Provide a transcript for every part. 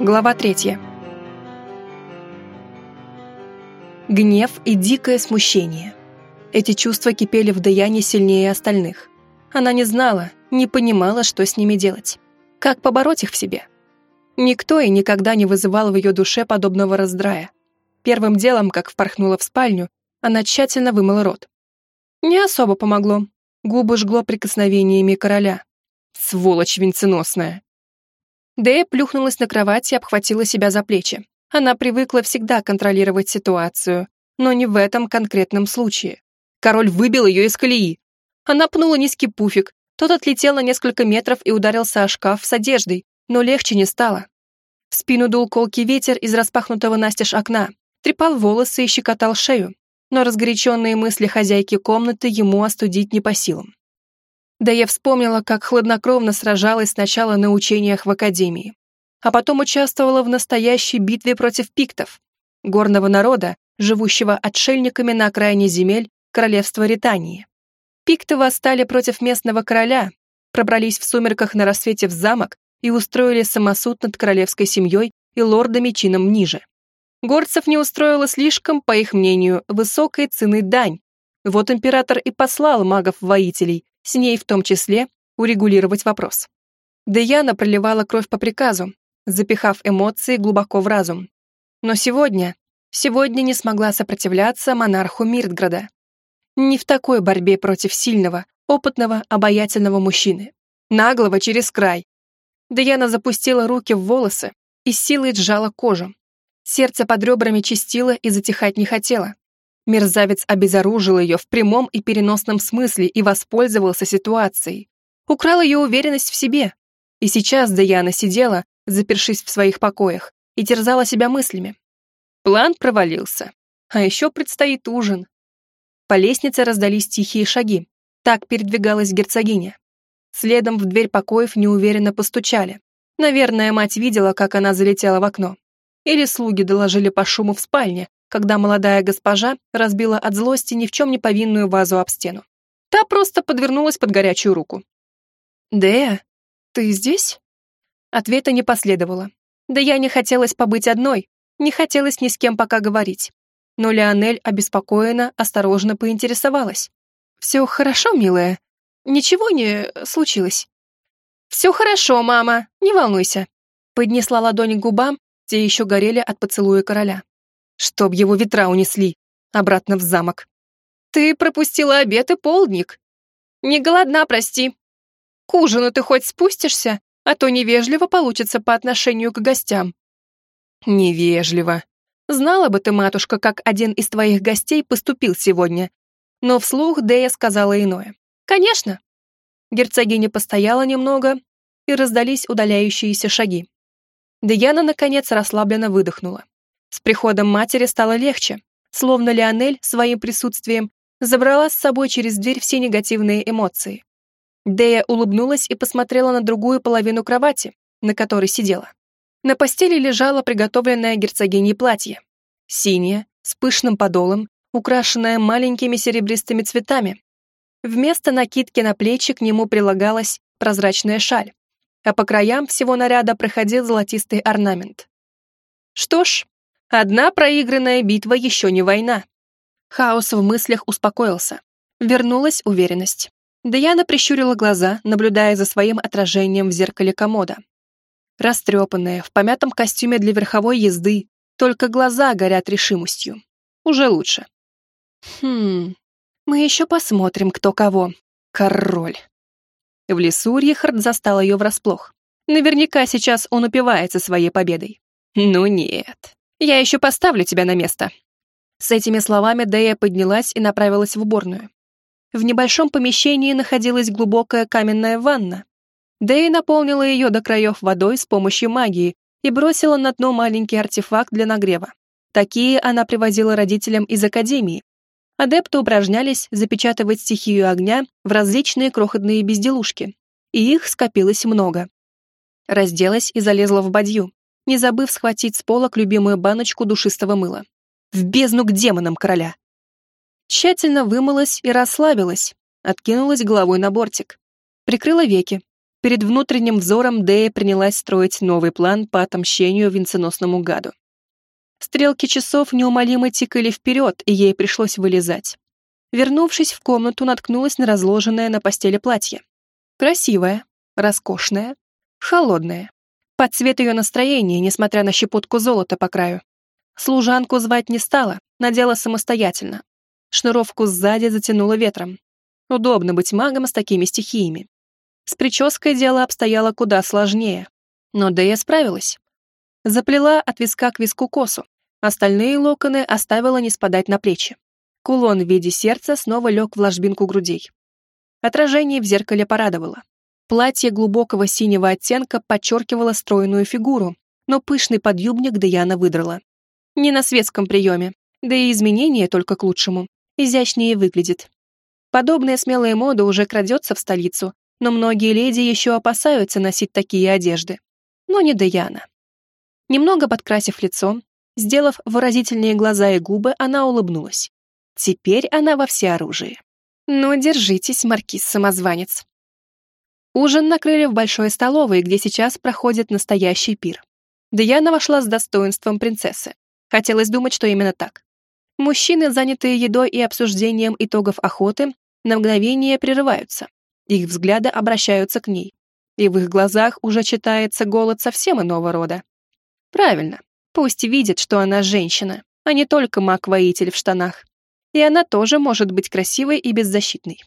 Глава третья. Гнев и дикое смущение. Эти чувства кипели в Даяне сильнее остальных. Она не знала, не понимала, что с ними делать. Как побороть их в себе? Никто и никогда не вызывал в ее душе подобного раздрая. Первым делом, как впорхнула в спальню, она тщательно вымыла рот. Не особо помогло. Губы жгло прикосновениями короля. Сволочь венценосная. Дэя плюхнулась на кровать и обхватила себя за плечи. Она привыкла всегда контролировать ситуацию, но не в этом конкретном случае. Король выбил ее из колеи. Она пнула низкий пуфик, тот отлетел на несколько метров и ударился о шкаф с одеждой, но легче не стало. В спину дул колкий ветер из распахнутого настежь окна, трепал волосы и щекотал шею, но разгоряченные мысли хозяйки комнаты ему остудить не по силам. Да я вспомнила, как хладнокровно сражалась сначала на учениях в академии, а потом участвовала в настоящей битве против пиктов, горного народа, живущего отшельниками на окраине земель королевства Ритании. Пикты восстали против местного короля, пробрались в сумерках на рассвете в замок и устроили самосуд над королевской семьей и лордами чином ниже. Горцев не устроила слишком, по их мнению, высокой цены дань. Вот император и послал магов-воителей, с ней в том числе, урегулировать вопрос. Деяна проливала кровь по приказу, запихав эмоции глубоко в разум. Но сегодня, сегодня не смогла сопротивляться монарху Миртграда. Не в такой борьбе против сильного, опытного, обаятельного мужчины. Наглого через край. Деяна запустила руки в волосы и силой сжала кожу. Сердце под ребрами чистило и затихать не хотело. Мерзавец обезоружил ее в прямом и переносном смысле и воспользовался ситуацией. Украл ее уверенность в себе. И сейчас Даяна сидела, запершись в своих покоях, и терзала себя мыслями. План провалился. А еще предстоит ужин. По лестнице раздались тихие шаги. Так передвигалась герцогиня. Следом в дверь покоев неуверенно постучали. Наверное, мать видела, как она залетела в окно. Или слуги доложили по шуму в спальне, когда молодая госпожа разбила от злости ни в чем не повинную вазу об стену. Та просто подвернулась под горячую руку. «Дея, ты здесь?» Ответа не последовало. Да я не хотелось побыть одной, не хотелось ни с кем пока говорить. Но Леонель обеспокоенно, осторожно поинтересовалась. «Все хорошо, милая? Ничего не случилось?» «Все хорошо, мама, не волнуйся», поднесла ладонь к губам, где еще горели от поцелуя короля. «Чтоб его ветра унесли!» Обратно в замок. «Ты пропустила обед и полдник. Не голодна, прости. К ужину ты хоть спустишься?» а то невежливо получится по отношению к гостям». «Невежливо. Знала бы ты, матушка, как один из твоих гостей поступил сегодня». Но вслух Дея сказала иное. «Конечно». Герцогиня постояла немного, и раздались удаляющиеся шаги. Деяна, наконец, расслабленно выдохнула. С приходом матери стало легче, словно Леонель своим присутствием забрала с собой через дверь все негативные эмоции. Дея улыбнулась и посмотрела на другую половину кровати, на которой сидела. На постели лежало приготовленное герцогиней платье. Синее, с пышным подолом, украшенное маленькими серебристыми цветами. Вместо накидки на плечи к нему прилагалась прозрачная шаль, а по краям всего наряда проходил золотистый орнамент. Что ж, одна проигранная битва еще не война. Хаос в мыслях успокоился. Вернулась уверенность. Даяна прищурила глаза, наблюдая за своим отражением в зеркале комода. Растрепанная, в помятом костюме для верховой езды, только глаза горят решимостью. Уже лучше. Хм, мы еще посмотрим, кто кого. Король. В лесу Рихард застал ее врасплох. Наверняка сейчас он упивается своей победой. Ну нет, я еще поставлю тебя на место. С этими словами Дэя поднялась и направилась в уборную. В небольшом помещении находилась глубокая каменная ванна. Дэй наполнила ее до краев водой с помощью магии и бросила на дно маленький артефакт для нагрева. Такие она привозила родителям из академии. Адепты упражнялись запечатывать стихию огня в различные крохотные безделушки, и их скопилось много. Разделась и залезла в бадью, не забыв схватить с полок любимую баночку душистого мыла. В бездну к демонам короля тщательно вымылась и расслабилась, откинулась головой на бортик. Прикрыла веки. Перед внутренним взором Дея принялась строить новый план по отомщению венценосному гаду. Стрелки часов неумолимо тикали вперед, и ей пришлось вылезать. Вернувшись в комнату, наткнулась на разложенное на постели платье. Красивое, роскошное, холодное. Под цвет ее настроения, несмотря на щепотку золота по краю. Служанку звать не стала, надела самостоятельно. Шнуровку сзади затянула ветром. Удобно быть магом с такими стихиями. С прической дело обстояло куда сложнее. Но Дэя справилась. Заплела от виска к виску косу. Остальные локоны оставила не спадать на плечи. Кулон в виде сердца снова лег в ложбинку грудей. Отражение в зеркале порадовало. Платье глубокого синего оттенка подчеркивало стройную фигуру, но пышный подъюбник Даяна выдрала. Не на светском приеме, да и изменения только к лучшему. Изящнее выглядит. Подобная смелая мода уже крадется в столицу, но многие леди еще опасаются носить такие одежды. Но не Даяна. Немного подкрасив лицо, сделав выразительные глаза и губы, она улыбнулась. Теперь она во всеоружии. Ну, держитесь, маркиз-самозванец. Ужин накрыли в большой столовой, где сейчас проходит настоящий пир. Даяна вошла с достоинством принцессы. Хотелось думать, что именно так. Мужчины, занятые едой и обсуждением итогов охоты, на мгновение прерываются. Их взгляды обращаются к ней. И в их глазах уже читается голод совсем иного рода. Правильно. Пусть видят, что она женщина, а не только маг-воитель в штанах. И она тоже может быть красивой и беззащитной.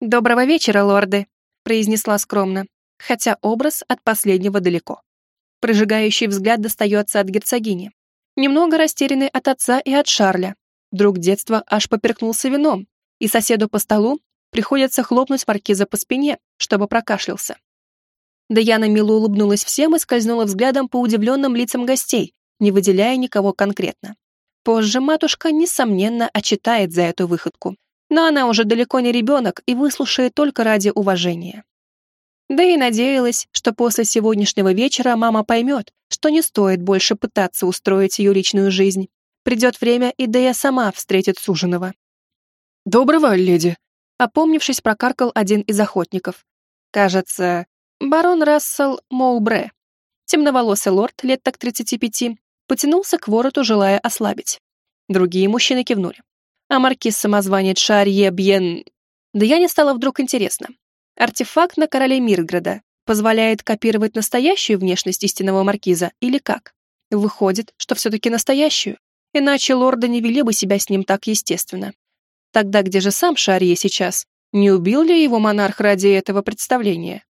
«Доброго вечера, лорды», — произнесла скромно, хотя образ от последнего далеко. Прожигающий взгляд достается от герцогини немного растерянный от отца и от Шарля. Друг детства аж поперкнулся вином, и соседу по столу приходится хлопнуть маркиза по спине, чтобы прокашлялся. Даяна мило улыбнулась всем и скользнула взглядом по удивленным лицам гостей, не выделяя никого конкретно. Позже матушка, несомненно, отчитает за эту выходку, но она уже далеко не ребенок и выслушает только ради уважения. Да и надеялась, что после сегодняшнего вечера мама поймет, что не стоит больше пытаться устроить ее личную жизнь. Придет время, и да я сама встретит суженого. «Доброго, леди!» Опомнившись, прокаркал один из охотников. Кажется, барон Рассел Моубре. Темноволосый лорд, лет так 35, потянулся к вороту, желая ослабить. Другие мужчины кивнули. А маркиз-самозванец Шарье Бьен... Да я не стало вдруг интересно. Артефакт на короле Мирграда позволяет копировать настоящую внешность истинного маркиза или как? Выходит, что все-таки настоящую, иначе лорды не вели бы себя с ним так естественно. Тогда где же сам Шарье сейчас? Не убил ли его монарх ради этого представления?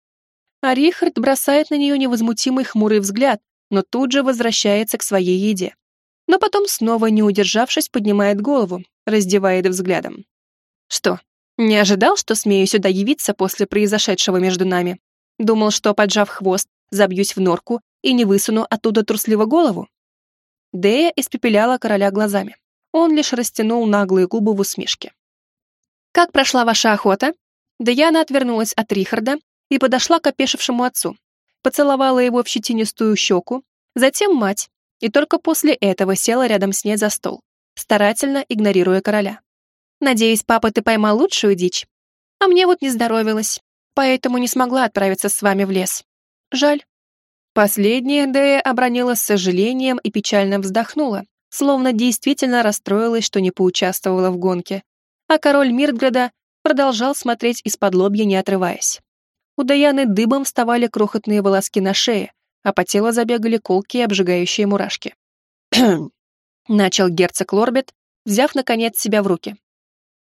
А Рихард бросает на нее невозмутимый хмурый взгляд, но тут же возвращается к своей еде. Но потом снова, не удержавшись, поднимает голову, раздевает взглядом. Что, не ожидал, что смею сюда явиться после произошедшего между нами. Думал, что, поджав хвост, забьюсь в норку и не высуну оттуда трусливо голову. Дея испепеляла короля глазами. Он лишь растянул наглые губы в усмешке. «Как прошла ваша охота?» Даяна отвернулась от Рихарда и подошла к опешившему отцу. Поцеловала его в щетинистую щеку, затем мать, и только после этого села рядом с ней за стол, старательно игнорируя короля. Надеюсь, папа, ты поймал лучшую дичь. А мне вот не здоровилось, поэтому не смогла отправиться с вами в лес. Жаль». Последняя Дэя обронила с сожалением и печально вздохнула, словно действительно расстроилась, что не поучаствовала в гонке. А король Миртграда продолжал смотреть из-под лобья, не отрываясь. У Даяны дыбом вставали крохотные волоски на шее, а по телу забегали колкие обжигающие мурашки. Начал герцог Лорбет, взяв, наконец, себя в руки.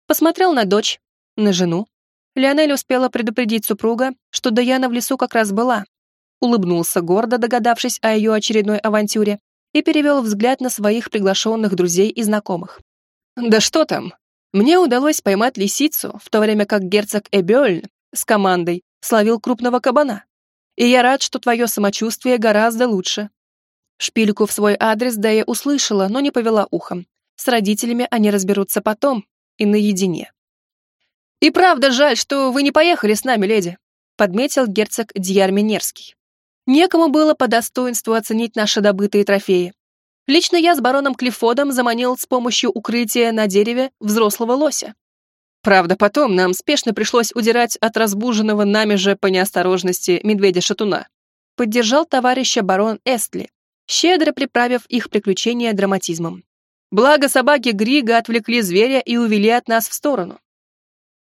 Посмотрел на дочь, на жену. Леонель успела предупредить супруга, что Даяна в лесу как раз была. Улыбнулся гордо, догадавшись о ее очередной авантюре, и перевел взгляд на своих приглашенных друзей и знакомых. «Да что там? Мне удалось поймать лисицу, в то время как герцог Эбёльн с командой словил крупного кабана. И я рад, что твое самочувствие гораздо лучше». Шпильку в свой адрес Дэя услышала, но не повела ухом. С родителями они разберутся потом, и наедине. «И правда жаль, что вы не поехали с нами, леди», подметил герцог Дьяр Минерский. «Некому было по достоинству оценить наши добытые трофеи. Лично я с бароном Клифодом заманил с помощью укрытия на дереве взрослого лося. Правда, потом нам спешно пришлось удирать от разбуженного нами же по неосторожности медведя-шатуна. Поддержал товарища барон Эстли, щедро приправив их приключения драматизмом. Благо собаки Грига отвлекли зверя и увели от нас в сторону.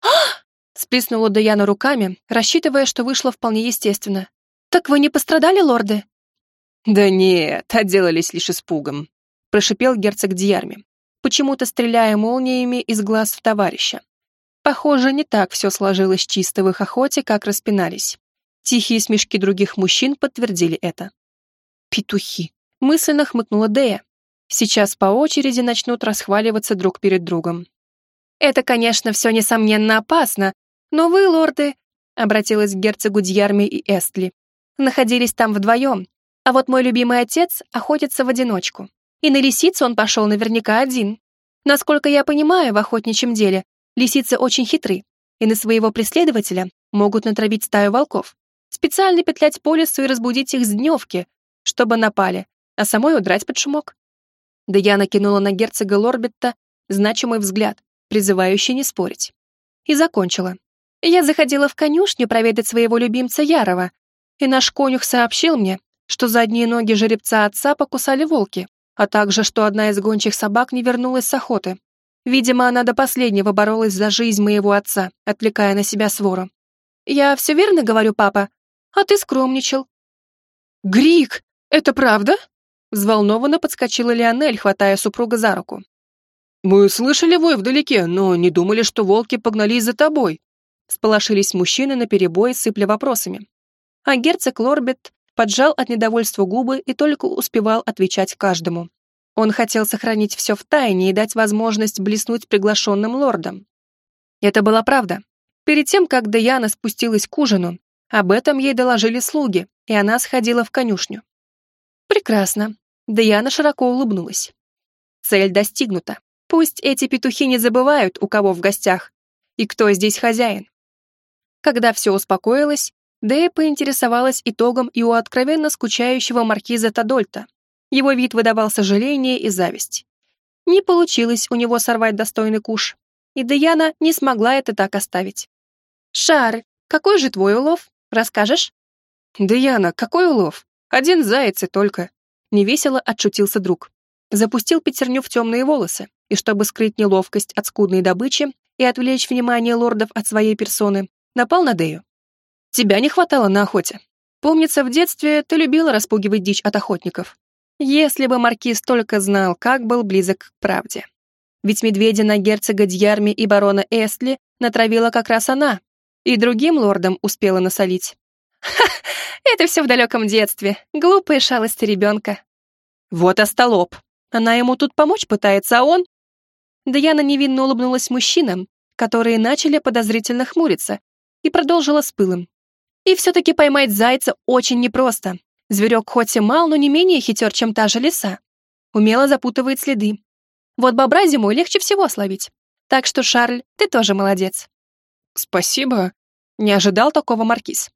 Сплеснула Даяна руками, рассчитывая, что вышло вполне естественно. «Так вы не пострадали, лорды?» «Да нет, отделались лишь испугом», — прошипел герцог Дьярми, почему-то стреляя молниями из глаз в товарища. Похоже, не так все сложилось чисто в их охоте, как распинались. Тихие смешки других мужчин подтвердили это. «Петухи!» — мысленно хмыкнула Дея. «Сейчас по очереди начнут расхваливаться друг перед другом». «Это, конечно, все несомненно опасно, но вы, лорды...» — обратилась к герцогу Дьярми и Эстли. «Находились там вдвоем, а вот мой любимый отец охотится в одиночку. И на лисицу он пошел наверняка один. Насколько я понимаю в охотничьем деле, лисицы очень хитры, и на своего преследователя могут натравить стаю волков. Специально петлять по лесу и разбудить их с дневки, чтобы напали, а самой удрать под шумок. Да я накинула на герцога Лорбетта значимый взгляд, призывающий не спорить. И закончила. Я заходила в конюшню проведать своего любимца Ярова, и наш конюх сообщил мне, что задние ноги жеребца отца покусали волки, а также, что одна из гончих собак не вернулась с охоты. Видимо, она до последнего боролась за жизнь моего отца, отвлекая на себя свору. «Я все верно говорю, папа? А ты скромничал». «Грик, это правда?» Взволнованно подскочила Лионель, хватая супруга за руку. «Мы слышали вой вдалеке, но не думали, что волки погнались за тобой», Сполошились мужчины наперебой, сыпля вопросами. А герцог Лорбет поджал от недовольства губы и только успевал отвечать каждому. Он хотел сохранить все в тайне и дать возможность блеснуть приглашенным лордам. Это была правда. Перед тем, как Даяна спустилась к ужину, об этом ей доложили слуги, и она сходила в конюшню. Прекрасно. Даяна широко улыбнулась. Цель достигнута. Пусть эти петухи не забывают, у кого в гостях, и кто здесь хозяин. Когда все успокоилось, Дэя поинтересовалась итогом и у откровенно скучающего маркиза Тадольта. Его вид выдавал сожаление и зависть. Не получилось у него сорвать достойный куш, и Даяна не смогла это так оставить. «Шар, какой же твой улов? Расскажешь?» «Даяна, какой улов? Один заяц и только!» Невесело отшутился друг. Запустил пятерню в темные волосы, и чтобы скрыть неловкость от скудной добычи и отвлечь внимание лордов от своей персоны, напал на Дею. Тебя не хватало на охоте. Помнится, в детстве ты любила распугивать дичь от охотников. Если бы маркиз только знал, как был близок к правде. Ведь медведя на герцога Дьярми и барона Эстли натравила как раз она, и другим лордам успела насолить. Ха, это все в далеком детстве, глупые шалости ребенка. Вот остолоп. Она ему тут помочь пытается, а он... Даяна невинно улыбнулась мужчинам, которые начали подозрительно хмуриться, и продолжила с пылом. И все-таки поймать зайца очень непросто. Зверек хоть и мал, но не менее хитер, чем та же лиса. Умело запутывает следы. Вот бобра зимой легче всего словить. Так что, Шарль, ты тоже молодец. Спасибо. Не ожидал такого маркиз.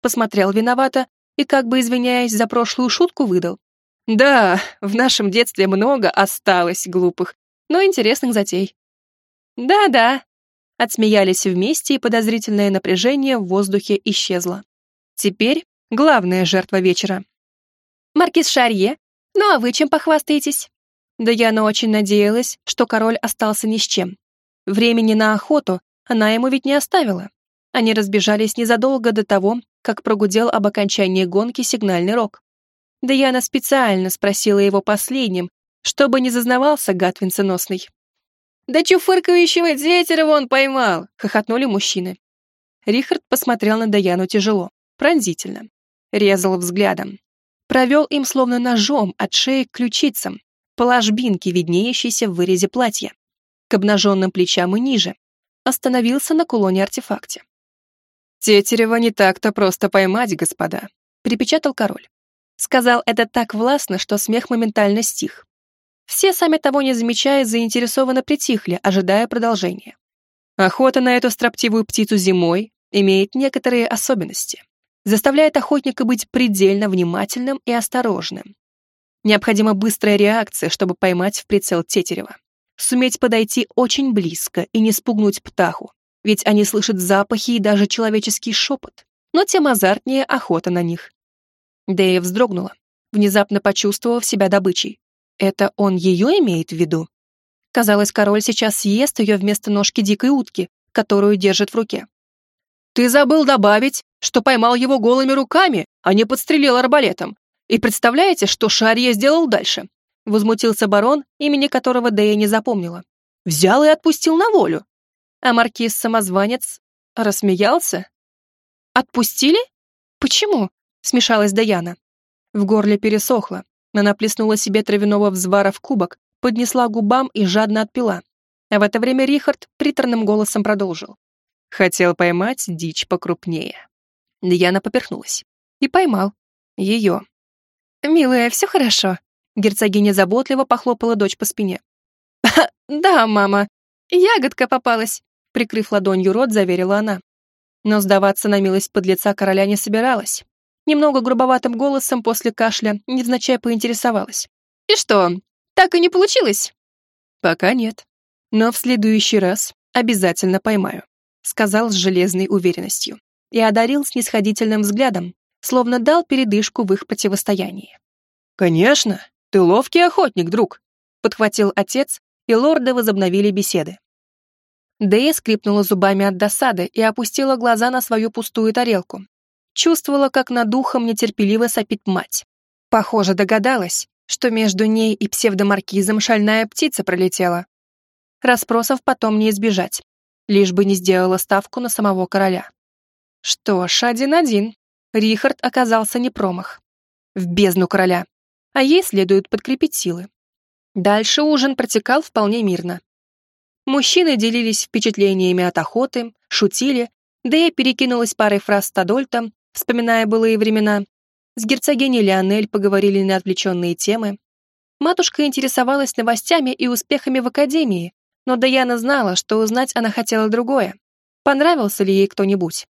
Посмотрел виновато и, как бы извиняясь за прошлую шутку, выдал. Да, в нашем детстве много осталось глупых, но интересных затей. Да-да, Отсмеялись вместе, и подозрительное напряжение в воздухе исчезло. Теперь главная жертва вечера. «Маркиз Шарье, ну а вы чем похвастаетесь?» Даяна очень надеялась, что король остался ни с чем. Времени на охоту она ему ведь не оставила. Они разбежались незадолго до того, как прогудел об окончании гонки сигнальный рог. Даяна специально спросила его последним, чтобы не зазнавался гад венценосный. «Да чуфыркающего ветера вон поймал!» — хохотнули мужчины. Рихард посмотрел на Даяну тяжело, пронзительно. Резал взглядом. Провел им словно ножом от шеи к ключицам, по ложбинке, виднеющейся в вырезе платья, к обнаженным плечам и ниже. Остановился на кулоне-артефакте. «Тетерева не так-то просто поймать, господа», — припечатал король. Сказал это так властно, что смех моментально стих. Все, сами того не замечая, заинтересованно притихли, ожидая продолжения. Охота на эту строптивую птицу зимой имеет некоторые особенности. Заставляет охотника быть предельно внимательным и осторожным. Необходима быстрая реакция, чтобы поймать в прицел Тетерева. суметь подойти очень близко и не спугнуть птаху, ведь они слышат запахи и даже человеческий шепот, но тем азартнее охота на них. Дэя вздрогнула, внезапно почувствовав себя добычей. Это он ее имеет в виду? Казалось, король сейчас съест ее вместо ножки дикой утки, которую держит в руке. «Ты забыл добавить, что поймал его голыми руками, а не подстрелил арбалетом. И представляете, что Шарье сделал дальше?» Возмутился барон, имени которого Дэя не запомнила. «Взял и отпустил на волю». А маркиз-самозванец рассмеялся. «Отпустили? Почему?» — смешалась Даяна. В горле пересохло. Она плеснула себе травяного взвара в кубок, поднесла губам и жадно отпила. А в это время Рихард приторным голосом продолжил. Хотел поймать дичь покрупнее. Дьяна поперхнулась. И поймал. Ее. «Милая, все хорошо?» Герцогиня заботливо похлопала дочь по спине. «Да, мама. Ягодка попалась», прикрыв ладонью рот, заверила она. Но сдаваться на милость подлеца короля не собиралась. Немного грубоватым голосом после кашля невзначай поинтересовалась. «И что, так и не получилось?» «Пока нет. Но в следующий раз обязательно поймаю», сказал с железной уверенностью и одарил снисходительным взглядом, словно дал передышку в их противостоянии. «Конечно, ты ловкий охотник, друг», подхватил отец, и лорды возобновили беседы. Дэя скрипнула зубами от досады и опустила глаза на свою пустую тарелку. Чувствовала, как над духом нетерпеливо сопит мать. Похоже, догадалась, что между ней и псевдомаркизом шальная птица пролетела. Распросов потом не избежать, лишь бы не сделала ставку на самого короля. Что ж, один-один. Рихард оказался не промах. В бездну короля. А ей следует подкрепить силы. Дальше ужин протекал вполне мирно. Мужчины делились впечатлениями от охоты, шутили, да и перекинулась парой фраз с Тадольтом, вспоминая былые времена. С герцогиней Леонель поговорили на отвлеченные темы. Матушка интересовалась новостями и успехами в академии, но Даяна знала, что узнать она хотела другое. Понравился ли ей кто-нибудь?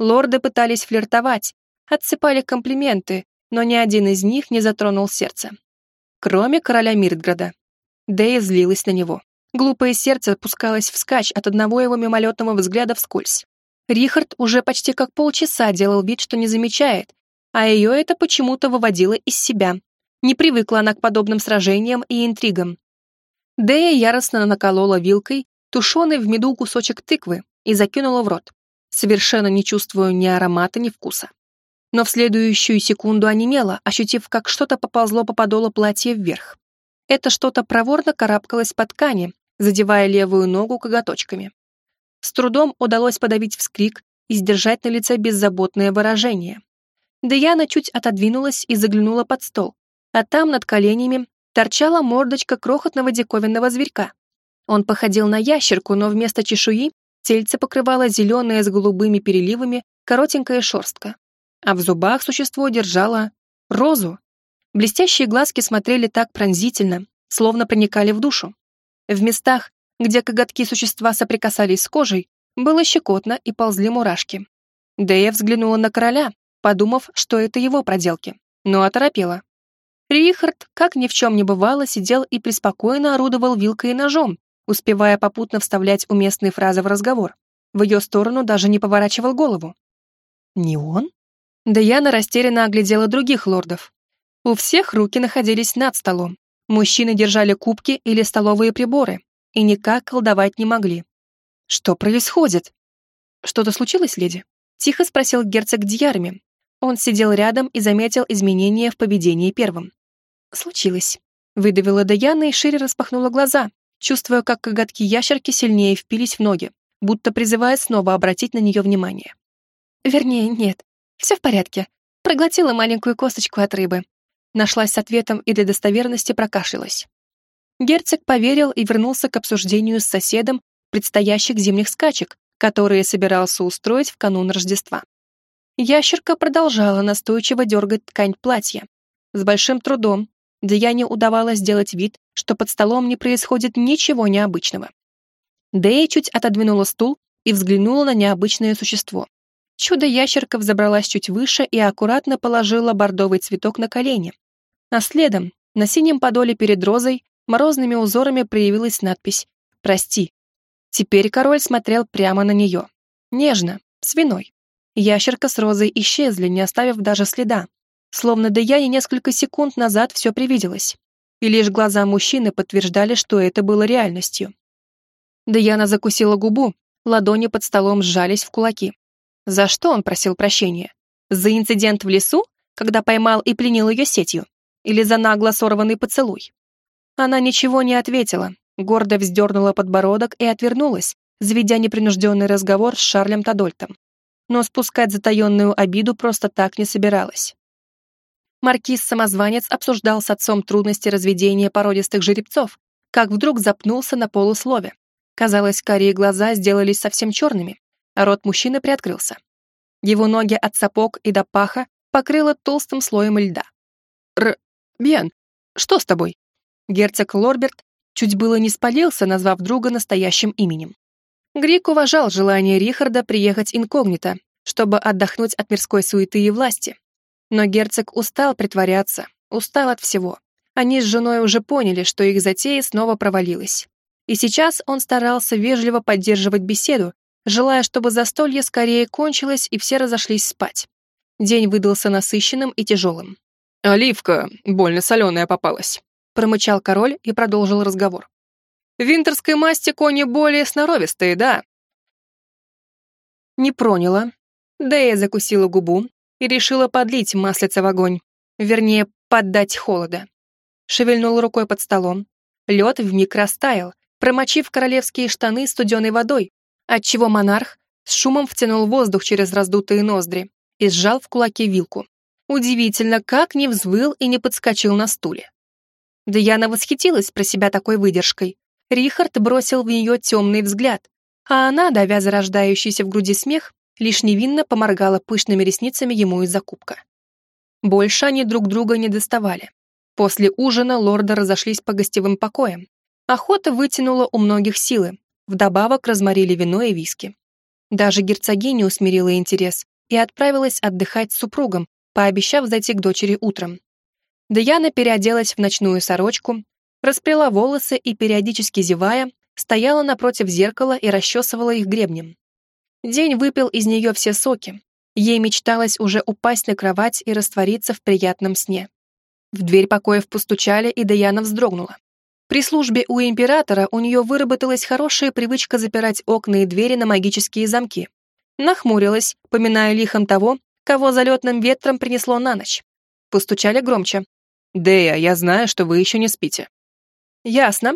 Лорды пытались флиртовать, отсыпали комплименты, но ни один из них не затронул сердце. Кроме короля Миртграда. Дэя злилась на него. Глупое сердце пускалось вскачь от одного его мимолетного взгляда вскользь. Рихард уже почти как полчаса делал вид, что не замечает, а ее это почему-то выводило из себя. Не привыкла она к подобным сражениям и интригам. Дэя яростно наколола вилкой тушеный в меду кусочек тыквы и закинула в рот, совершенно не чувствуя ни аромата, ни вкуса. Но в следующую секунду онемела, ощутив, как что-то поползло по подолу платья вверх. Это что-то проворно карабкалось по ткани, задевая левую ногу коготочками. С трудом удалось подавить вскрик и сдержать на лице беззаботное выражение. Даяна чуть отодвинулась и заглянула под стол, а там над коленями торчала мордочка крохотного диковинного зверька. Он походил на ящерку, но вместо чешуи тельце покрывало зеленое с голубыми переливами коротенькая шерстка. А в зубах существо держало розу. Блестящие глазки смотрели так пронзительно, словно проникали в душу. В местах, где коготки существа соприкасались с кожей, было щекотно и ползли мурашки. Дэя взглянула на короля, подумав, что это его проделки, но оторопела. Рихард, как ни в чем не бывало, сидел и преспокойно орудовал вилкой и ножом, успевая попутно вставлять уместные фразы в разговор. В ее сторону даже не поворачивал голову. «Не он?» Даяна растерянно оглядела других лордов. У всех руки находились над столом. Мужчины держали кубки или столовые приборы и никак колдовать не могли. «Что происходит?» «Что-то случилось, леди?» Тихо спросил герцог Дьярми. Он сидел рядом и заметил изменения в поведении первым. «Случилось», — выдавила Даяна и шире распахнула глаза, чувствуя, как коготки ящерки сильнее впились в ноги, будто призывая снова обратить на нее внимание. «Вернее, нет, все в порядке. Проглотила маленькую косточку от рыбы». Нашлась с ответом и для достоверности прокашлялась. Герцог поверил и вернулся к обсуждению с соседом предстоящих зимних скачек, которые собирался устроить в канун Рождества. Ящерка продолжала настойчиво дергать ткань платья. С большим трудом, Деяне удавалось сделать вид, что под столом не происходит ничего необычного. Дэя чуть отодвинула стул и взглянула на необычное существо. Чудо-ящерка взобралась чуть выше и аккуратно положила бордовый цветок на колени. А следом, на синем подоле перед розой, морозными узорами проявилась надпись «Прости». Теперь король смотрел прямо на нее. Нежно, с виной. Ящерка с розой исчезли, не оставив даже следа. Словно Деяне несколько секунд назад все привиделось. И лишь глаза мужчины подтверждали, что это было реальностью. Даяна закусила губу, ладони под столом сжались в кулаки. За что он просил прощения? За инцидент в лесу, когда поймал и пленил ее сетью? Или за нагло сорванный поцелуй? Она ничего не ответила, гордо вздернула подбородок и отвернулась, заведя непринужденный разговор с Шарлем Тадольтом. Но спускать затаенную обиду просто так не собиралась. Маркиз-самозванец обсуждал с отцом трудности разведения породистых жеребцов, как вдруг запнулся на полуслове. Казалось, карие глаза сделались совсем черными, а рот мужчины приоткрылся. Его ноги от сапог и до паха покрыло толстым слоем льда. «Р... Бен, что с тобой?» Герцог Лорберт чуть было не спалился, назвав друга настоящим именем. Грик уважал желание Рихарда приехать инкогнито, чтобы отдохнуть от мирской суеты и власти. Но герцог устал притворяться, устал от всего. Они с женой уже поняли, что их затея снова провалилась. И сейчас он старался вежливо поддерживать беседу, желая, чтобы застолье скорее кончилось и все разошлись спать. День выдался насыщенным и тяжелым. «Оливка больно соленая попалась», — промычал король и продолжил разговор. «Винтерской масти кони более сноровистые, да?» Не проняла. Дэя закусила губу и решила подлить маслица в огонь, вернее, поддать холода. Шевельнул рукой под столом. Лед вмиг растаял, промочив королевские штаны студеной водой, отчего монарх с шумом втянул воздух через раздутые ноздри и сжал в кулаке вилку. Удивительно, как не взвыл и не подскочил на стуле. Даяна восхитилась про себя такой выдержкой. Рихард бросил в нее темный взгляд, а она, давя зарождающийся в груди смех, лишь невинно поморгала пышными ресницами ему из-за кубка. Больше они друг друга не доставали. После ужина лорды разошлись по гостевым покоям. Охота вытянула у многих силы, вдобавок разморили вино и виски. Даже герцогиня усмирила интерес и отправилась отдыхать с супругом, пообещав зайти к дочери утром. Даяна переоделась в ночную сорочку, расплела волосы и, периодически зевая, стояла напротив зеркала и расчесывала их гребнем. День выпил из нее все соки. Ей мечталось уже упасть на кровать и раствориться в приятном сне. В дверь покоев постучали, и Даяна вздрогнула. При службе у императора у нее выработалась хорошая привычка запирать окна и двери на магические замки. Нахмурилась, поминая лихом того, кого залетным ветром принесло на ночь. Постучали громче. «Дея, я знаю, что вы еще не спите». «Ясно.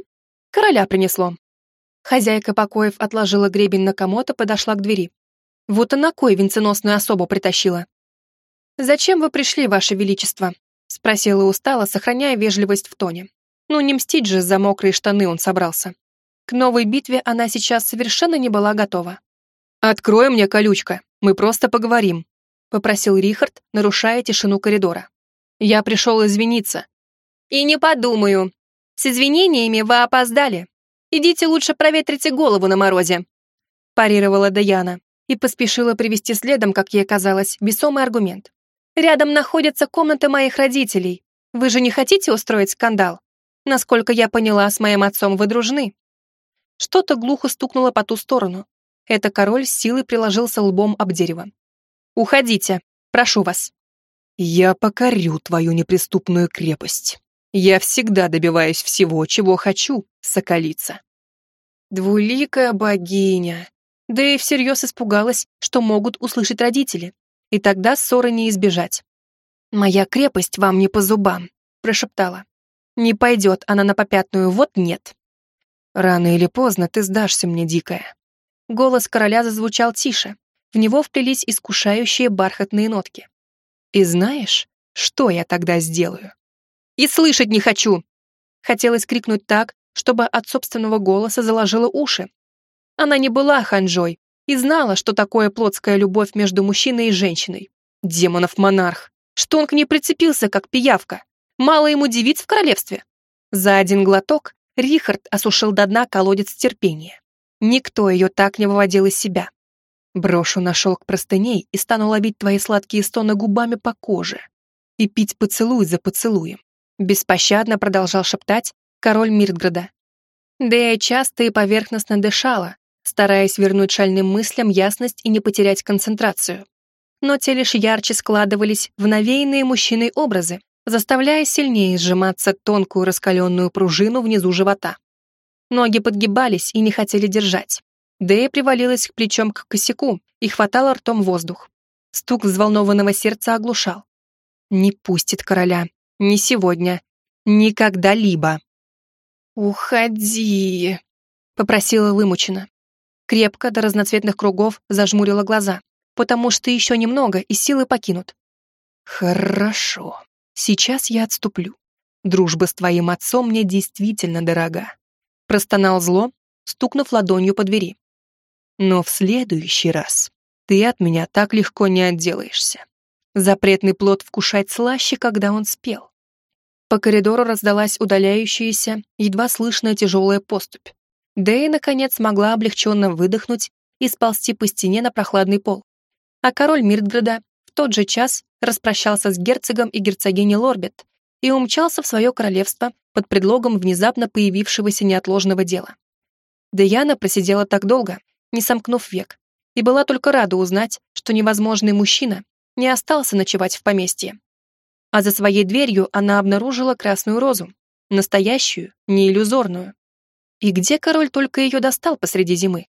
Короля принесло». Хозяйка покоев отложила гребень на комод и подошла к двери. Вот и на кой венценосную особу притащила. «Зачем вы пришли, ваше величество?» — спросила устало, сохраняя вежливость в тоне. Ну, не мстить же за мокрые штаны он собрался. К новой битве она сейчас совершенно не была готова. «Открой мне, колючка, мы просто поговорим», — попросил Рихард, нарушая тишину коридора. «Я пришел извиниться». «И не подумаю. С извинениями вы опоздали. Идите лучше проветрите голову на морозе», — парировала Даяна и поспешила привести следом, как ей казалось, весомый аргумент. «Рядом находятся комнаты моих родителей. Вы же не хотите устроить скандал? Насколько я поняла, с моим отцом вы дружны». Что-то глухо стукнуло по ту сторону. Это король с силой приложился лбом об дерево. «Уходите, прошу вас». «Я покорю твою неприступную крепость. Я всегда добиваюсь всего, чего хочу, соколица». Двуликая богиня. Да и всерьез испугалась, что могут услышать родители. И тогда ссоры не избежать. «Моя крепость вам не по зубам», — прошептала. «Не пойдет она на попятную, вот нет». «Рано или поздно ты сдашься мне, дикая». Голос короля зазвучал тише. В него вплелись искушающие бархатные нотки. «И знаешь, что я тогда сделаю?» «И слышать не хочу!» Хотелось крикнуть так, чтобы от собственного голоса заложила уши. Она не была ханжой и знала, что такое плотская любовь между мужчиной и женщиной. Демонов монарх. Что он к ней прицепился, как пиявка? Мало ему девиц в королевстве. За один глоток Рихард осушил до дна колодец терпения. Никто ее так не выводил из себя. Брошу на шелк простыней и стану ловить твои сладкие стоны губами по коже. И пить поцелуй за поцелуем. Беспощадно продолжал шептать, король Миртграда. Дея часто и поверхностно дышала, стараясь вернуть шальным мыслям ясность и не потерять концентрацию. Но те лишь ярче складывались в навеянные мужчиной образы, заставляя сильнее сжиматься тонкую раскаленную пружину внизу живота. Ноги подгибались и не хотели держать. Дэя привалилась к плечом к косяку и хватала ртом воздух. Стук взволнованного сердца оглушал. Не пустит короля. Не сегодня. Никогда-либо. «Уходи», — попросила вымученно. Крепко до разноцветных кругов зажмурила глаза, потому что еще немного и силы покинут. «Хорошо. Сейчас я отступлю. Дружба с твоим отцом мне действительно дорога». Простонал зло, стукнув ладонью по двери. «Но в следующий раз ты от меня так легко не отделаешься. Запретный плод вкушать слаще, когда он спел». По коридору раздалась удаляющаяся, едва слышная тяжелая поступь. Дэй, наконец, смогла облегченно выдохнуть и сползти по стене на прохладный пол. А король Миртграда в тот же час распрощался с герцогом и герцогиней Лорбет и умчался в свое королевство под предлогом внезапно появившегося неотложного дела. Даяна просидела так долго, не сомкнув век, и была только рада узнать, что невозможный мужчина не остался ночевать в поместье. А за своей дверью она обнаружила красную розу, настоящую, не иллюзорную. И где король только ее достал посреди зимы?